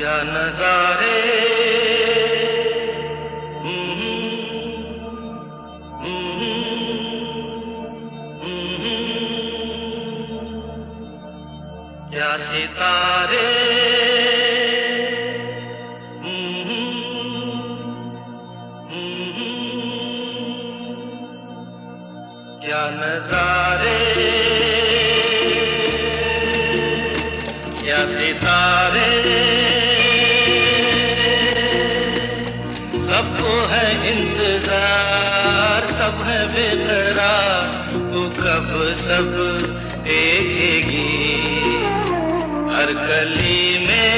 क्या नजारे। क्या सितारे। क्या नजारे। क्या सितारे। बेकरार तू कब सब देखेगी? हर गली में,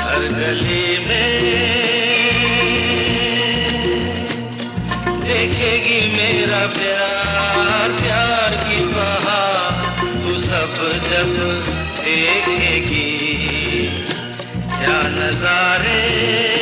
हर गली में देखेगी मेरा प्यार प्यार की बहार, तू सब जब देखेगी। क्या नजारे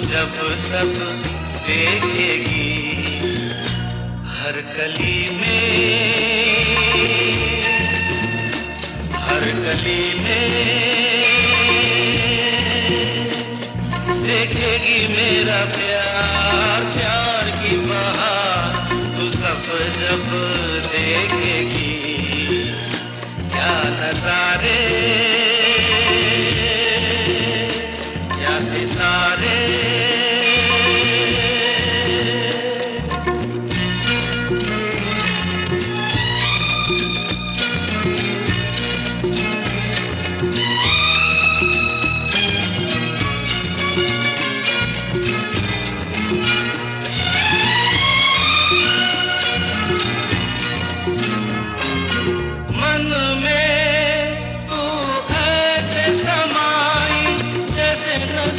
जब सब देखेगी हर गली में, हर गली में देखेगी मेरा प्यार प्यार की बहार। तू सब जब देखेगी सितारे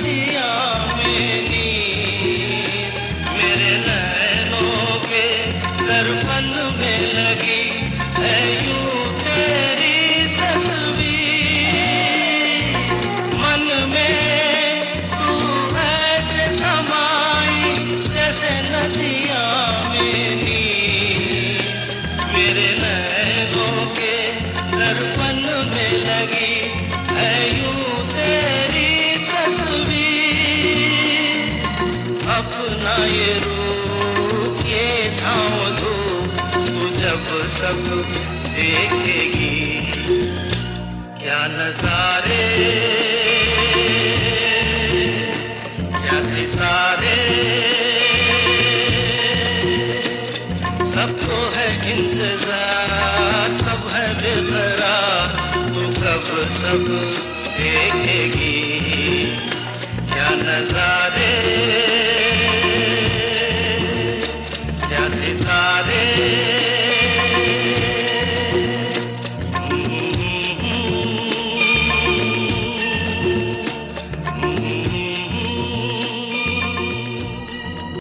दिया अपना रूप तू जब सब देखेगी। क्या नजारे, क्या सितारे। सबको है इंतज़ार, सब है तू कब सब देखेगी। क्या नजारे